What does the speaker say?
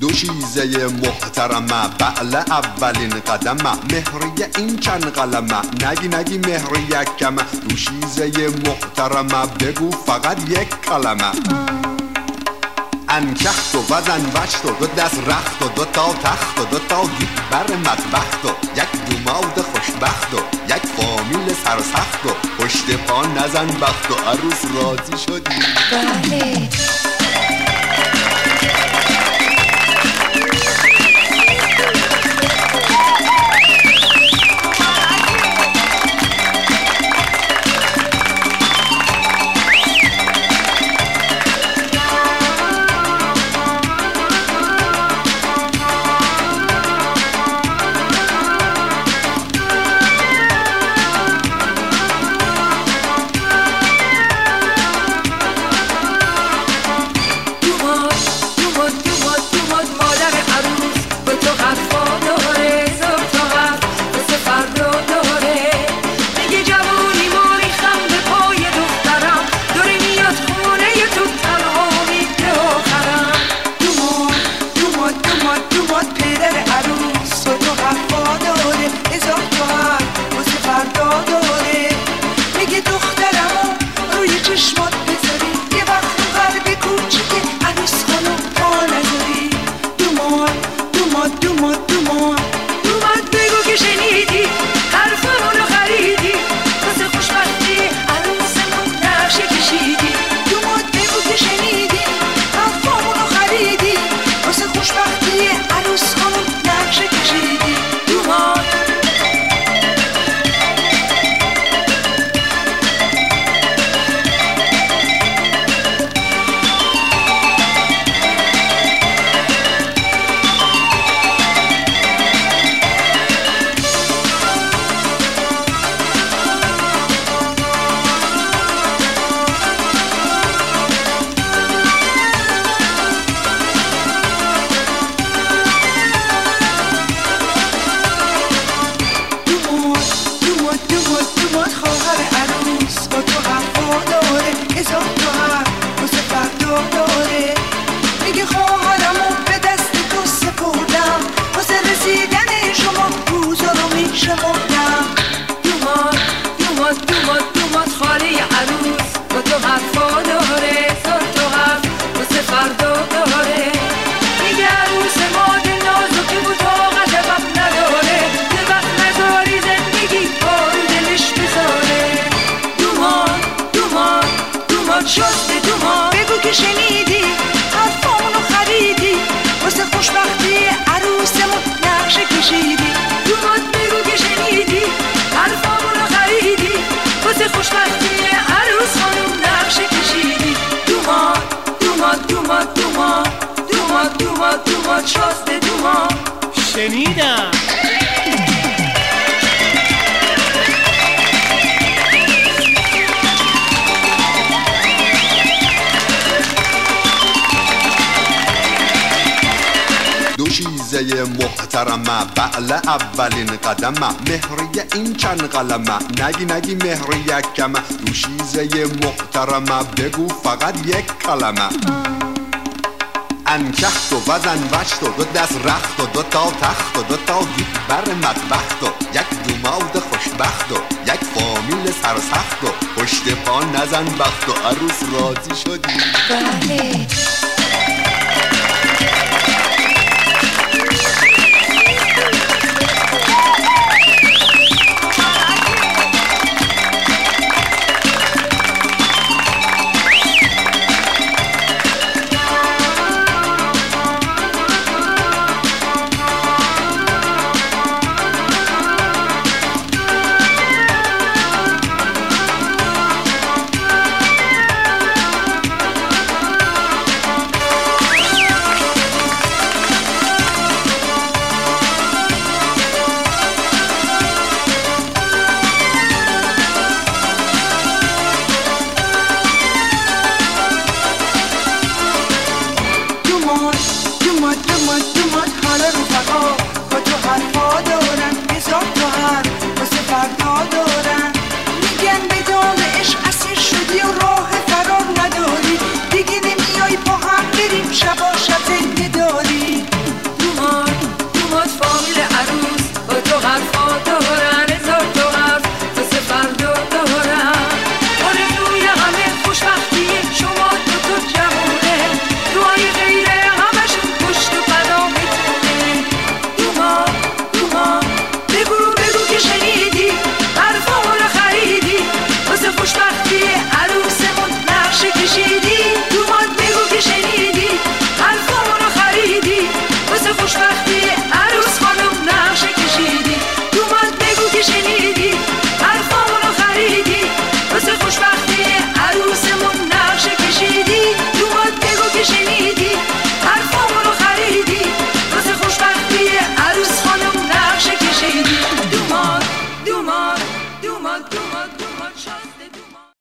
دو شیزه محترمه بعل اولین قدمه مهری این چند قلمه نگی نگی مهری یک کمه دو شیزه محترمه بگو فقط یک کلمه انکخت و وزن وشت و دو دست رخت و دو تا تخت و دو تا بر مطبخت و یک دوماد خوشبخت و یک فامیل سرسخت و پشت پا نزن بخت و عروس راضی شدی. بله. شنیدم. دو شیزه محترمه. بعل اولین قدمه. مهری این چند قلمه. نگی نگی مهری یک کمه. دو شیزه محترمه. بگو فقط یک کلمه انکخت و وزن وشت و دو دست رخت و دو تا تخت و دو تا بر مطبخت و یک دوماد خوشبخت و یک فامیل سرسخت و پشت پا نزن بخت و عروس راضی شدی.